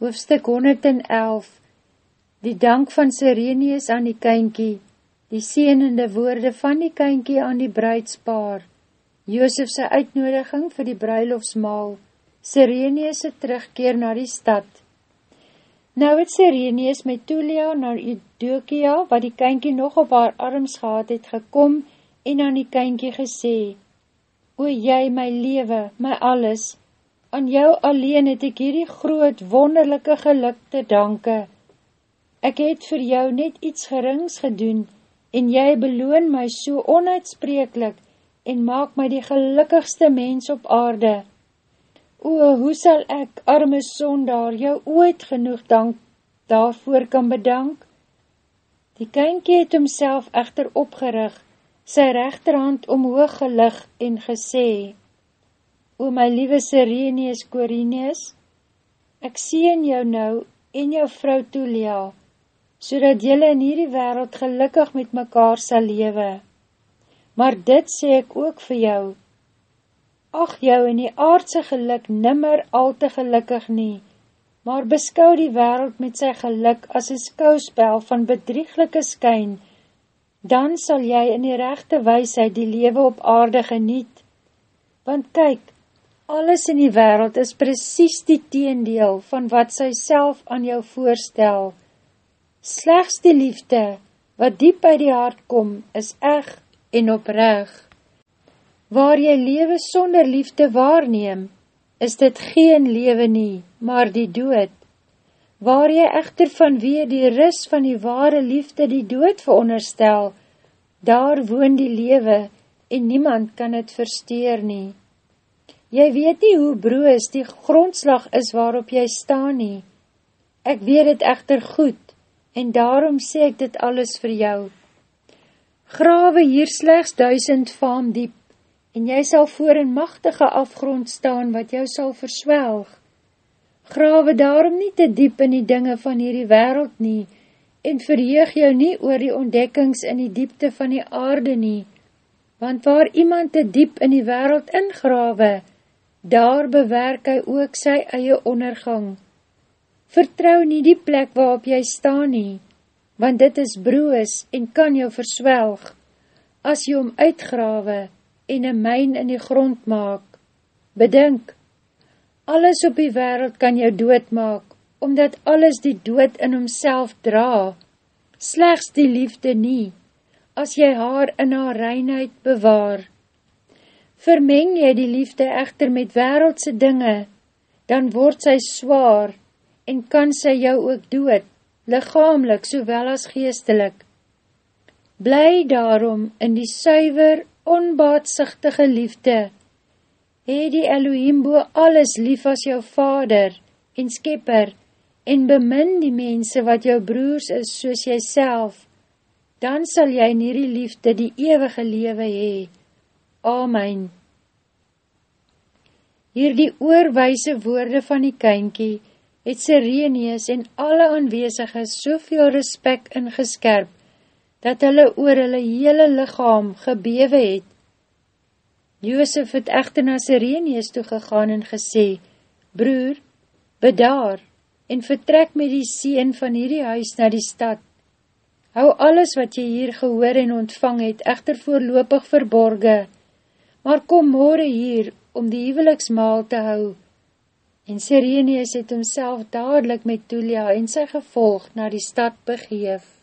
Hoofstuk 111 Die dank van Sirenius aan die kynkie, die sienende woorde van die kynkie aan die bruidspaar, Joosef sy uitnodiging vir die bruilofsmaal, Sirenius sy terugkeer na die stad. Nou het Sirenius met Tulia na Eudokia, wat die kynkie nog op haar arms gehad het, gekom en aan die kynkie gesê, O jy, my lewe, my alles, Aan jou alleen het ek hierdie groot, wonderlijke geluk te danke. Ek het vir jou net iets gerings gedoen, en jy beloon my so onuitspreeklik, en maak my die gelukkigste mens op aarde. O, hoe sal ek, arme sondaar, jou ooit genoeg dank daarvoor kan bedank? Die kynkie het homself echter opgerig, sy rechterhand omhoog gelig en gesê, O my liewe Sirenius Corinius, ek sien jou nou en jou vrou Tulia, so dat jylle in hierdie wereld gelukkig met mekaar sal lewe. Maar dit sê ek ook vir jou, ach jou in die aardse geluk nimmer al te gelukkig nie, maar beskou die wereld met sy geluk as een skouspel van bedrieglike skyn, dan sal jy in die rechte weisheid die lewe op aarde geniet. Want kyk, alles in die wereld is precies die teendeel van wat sy self aan jou voorstel. Slechts die liefde, wat diep by die hart kom, is eg en opreg. Waar jy lewe sonder liefde waarneem, is dit geen lewe nie, maar die dood. Waar jy echter vanweer die ris van die ware liefde die dood veronderstel, daar woon die lewe en niemand kan het versteer nie. Jy weet nie hoe broos die grondslag is waarop jy staan nie. Ek weet het echter goed, en daarom sê ek dit alles vir jou. Grawe hier slechts duisend faam diep, en jy sal voor een machtige afgrond staan wat jou sal verswelg. Grawe daarom nie te diep in die dinge van hierdie wereld nie, en verheeg jou nie oor die ontdekkings in die diepte van die aarde nie, want waar iemand te diep in die wereld ingrawe, daar bewerk hy ook sy eie ondergang. Vertrou nie die plek waarop jy staan nie, want dit is broos en kan jou verswelg, as jy om uitgrawe en een myn in die grond maak. Bedink, alles op die wereld kan jou doodmaak, omdat alles die dood in homself dra, slechts die liefde nie, as jy haar in haar reinheid bewaar. Vermeng jy die liefde echter met wereldse dinge, dan word sy swaar en kan sy jou ook dood, lichamelik sowel as geestelik. Bly daarom in die suiver, onbaatsigtige liefde, Hee die Elohim boe alles lief as jou vader en skepper, en bemin die mense wat jou broers is soos jy self, dan sal jy in hierdie liefde die eeuwige lewe hee. Amen. Hier die oorwijse woorde van die kynkie het Sireneus en alle aanweziges soveel respect ingeskerp, dat hulle oor hulle hele lichaam gebewe het. Joosef het echter na Sireneus toegegaan en gesê, Broer, bedaar en vertrek met die sien van hierdie huis na die stad. Hou alles wat jy hier gehoor en ontvang het, echter voorlopig verborge, maar kom morgen hier om die huweliksmaal te hou. En Sireneus het homself dadelijk met Tulia en sy gevolg na die stad begeef.